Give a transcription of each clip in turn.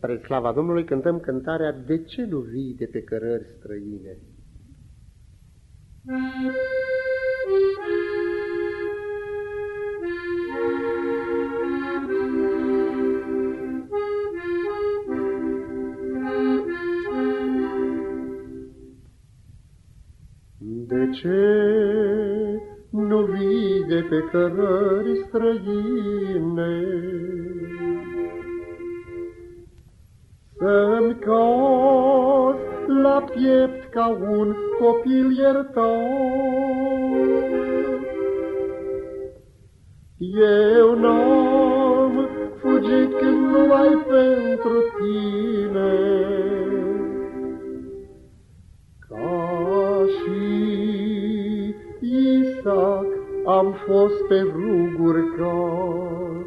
Spre slava Domnului cântăm cântarea De ce nu vii de pe cărări străine? De ce nu vii de pe cărări străine? Să-mi cos la piept ca un copil iertat. Eu n-am fugit când numai pentru tine, Ca și Isaac am fost pe ruguri ca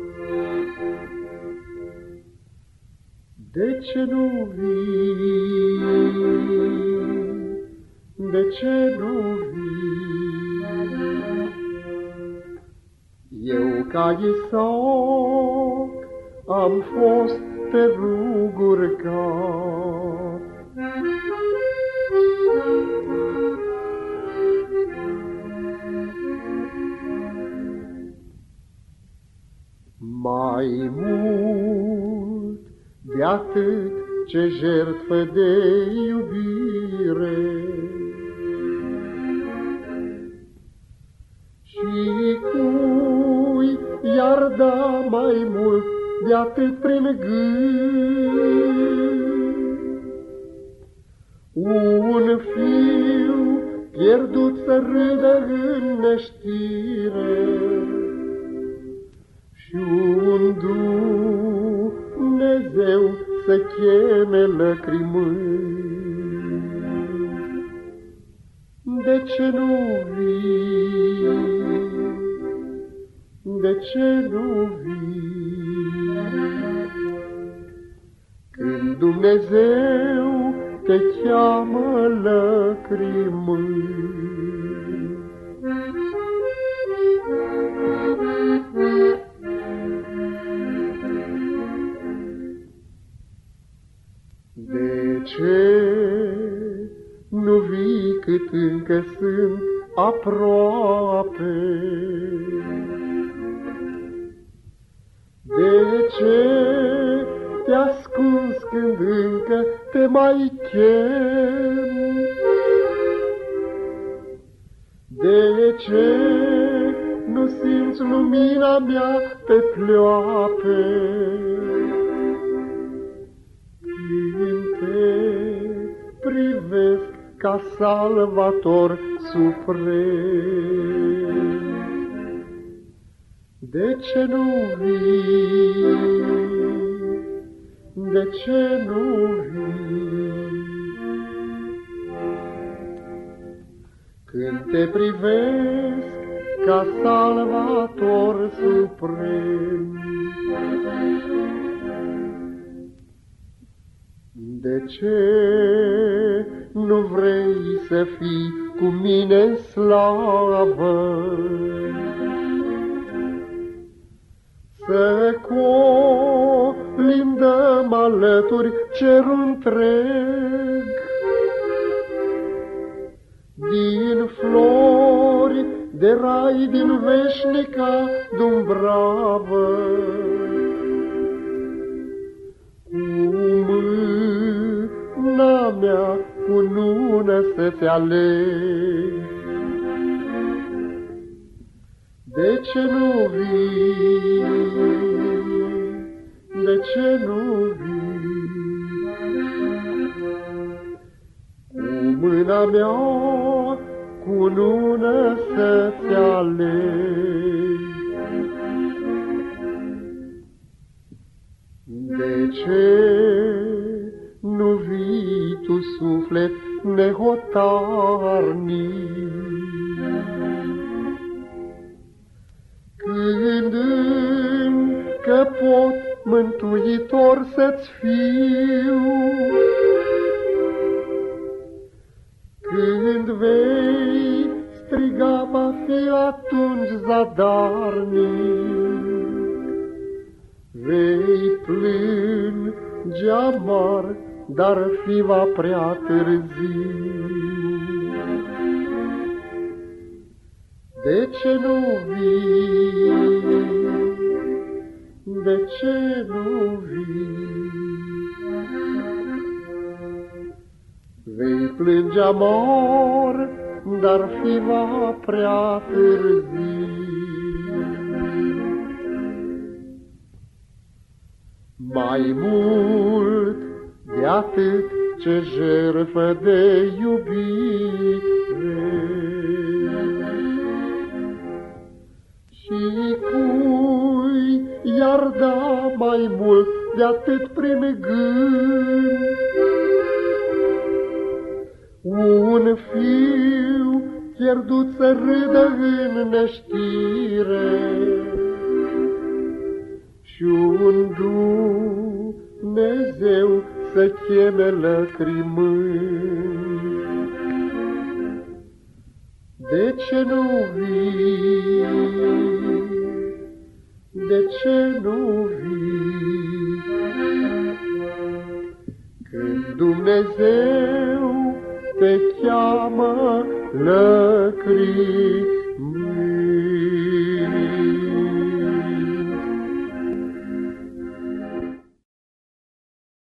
De ce nu vii? De ce nu vii? Eu ca Isaac am fost pe ruguri ca Mai mult de atât ce jertfă de iubire. Și cui iar da mai mult de atât prin gând. Un fiu pierdut să râdă în neștire și un Dumnezeu să cheme lăcrimând. De ce nu vii? De ce nu vii? Când Dumnezeu te cheamă lăcrimând. Ce nu vii cât încă sunt aproape? De ce te ascunzi când încă te mai chem? De ce nu simți lumina mea pe pleoape? Ca salvator suprem. De ce nu vii? De ce nu vii? Când te privesc ca salvator suprem. De ce nu vrei să fii cu mine în slavă? Să colindăm alături cerul întreg, Din flori de rai din veșnica Dumbravă. mea cu nună să-ți aleg. De ce nu vii? De ce nu vii? Cu mâna mea cu nună să-ți aleg. De ce nu vii tu suflet nehotarnic. Când încă pot mântuitor să-ți fiu, Când vei striga, va fi atunci zadarnic, Vei plânge geamar, dar fi va prea târziu. De ce nu vii? De ce nu vii? Vei plânge amor, dar fi va prea târziu. Mai mult de atât ce jertfă de iubire. Și cui iar da mai mult de atât prin gând. Un fiu pierdut să râdă în neștire și un Dumnezeu să cheme lăcrimând. De ce nu vii? De ce nu vii? Când Dumnezeu te cheamă lăcrimând.